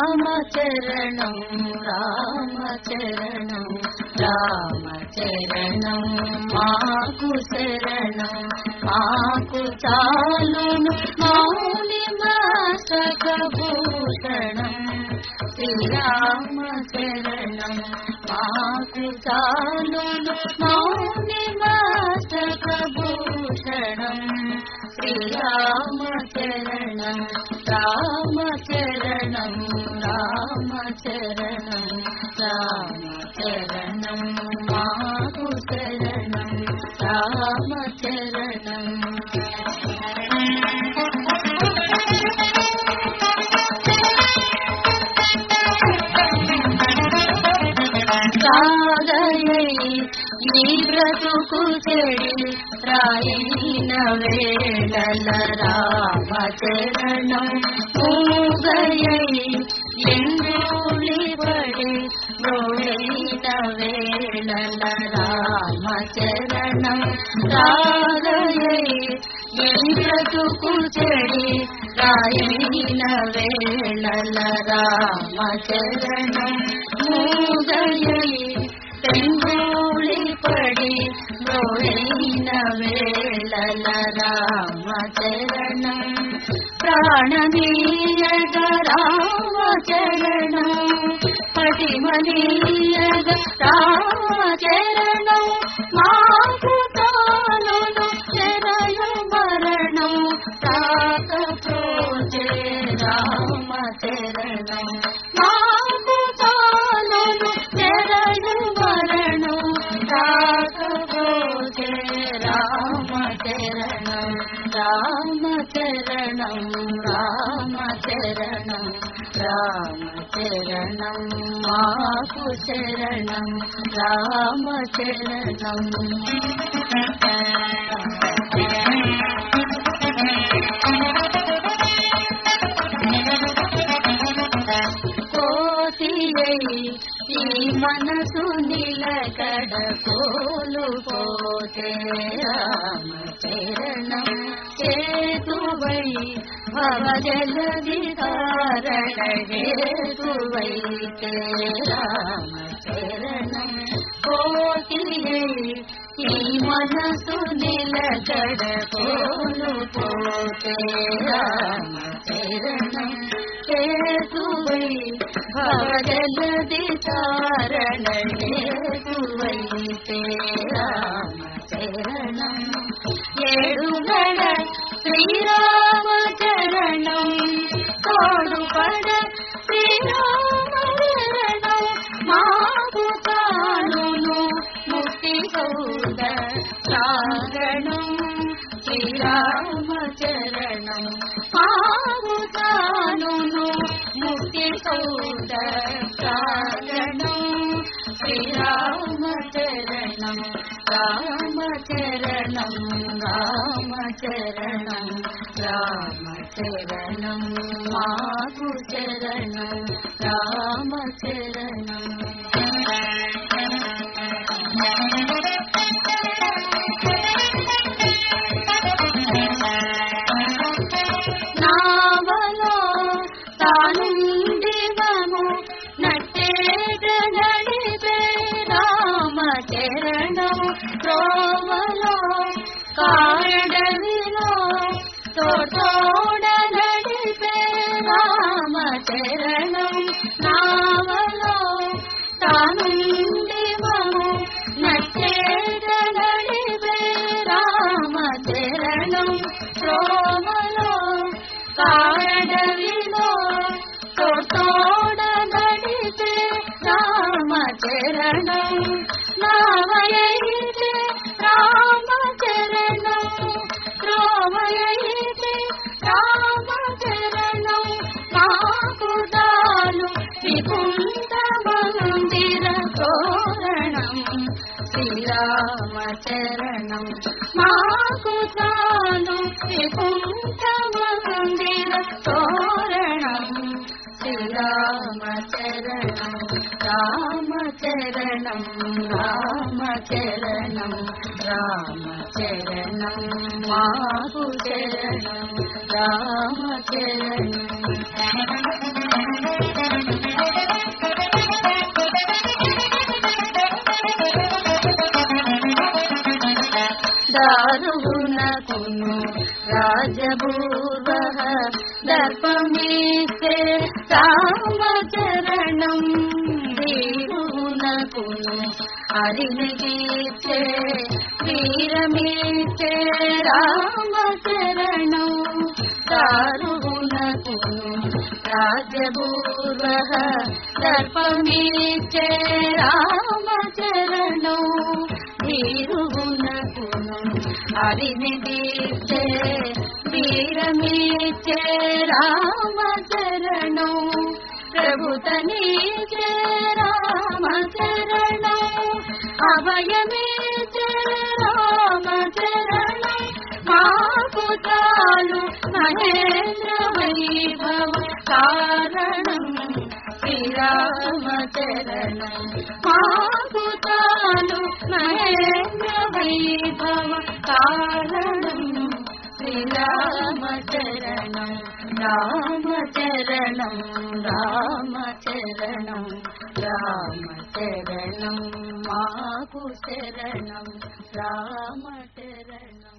రామచరణం రామచరణం రామచరణం మాకు శరణం. నాకు చాలును మౌని మాసకభూషణం. శ్రీరామ శరణం నాకు చాలును మౌని భూషణం రామ రామచరణం రామచరణం రామచరణం సాగయై ఈ బ్రతుకు చెడి రాయిన వేళల రామచరణం. మూగయై ఎండూలి పడి రోడైన వేళల రామచరణం. రాగయై ఎంద్రతుకు చెడి రాయిన వేళల రామచరణం మూగయై తెంగూళి పడి రోడైన వేళల రామచరణం ప్రాణనీయగ రామచరణం పటిమనీయగ రామచరణం మాకు రామచరణం రామచరణం మాకు శరణం రామచరణం. మనసు నిలకడ కోలు పోతే రామచరణం చేతువై భవజలది కారణ హేతువైతే రామచరణం కోతియై ఈ మనసు నిలకడ కోలు పోతే రామచరణం హేతువై భవజలది కారణ హేతువైతే రామచరణం. ఏడుగడ శ్రీరామచరణం. తోడుపడ శ్రీరామచరణం. మాకు తానును ముక్తి కౌద సాగణం. శ్రీరామచరణం ूद श्रीरामचरणं रामचरणं रामचरणं रामचरणं माचरणं रामचरणम्। కాడవిలో తోటోడ నడిపే రామచరణం నావలో తానుండివము నట్టేట నడిపే రామచరణం త్రోవలో కాడవిలో తోటోడ నడిపే రామచరణం నావయైతే దాను మందిర తోరణం శ్రీరామచరణం మాకు తాను వికుంఠ మందిర తోరణం శ్రీరామచరణం రామచరణం రామచరణం రామచరణం. మాకు చరణం దారుణకును రాజభూవ దర్పమీసే రామచరణం దేవునకును అరినిగీచే వీరమీచే రామచరణం దారుణకును రాజభూవ దర్పమీచే రామ హరిని అరినిగీచే వీరమీచే రామచరణం. ప్రభుతనీచే రామచరణం. అభయమీచే రామచరణం. మాకు చాలు మహేంద్ర వైభవ కారణం. శ్రీరామచరణం మాకు చాలు మహేంద్ర వైభవ కారణం శ్రీరామచరణం రామచరణం రామచరణం రామచరణం మాకు శరణం రామచరణం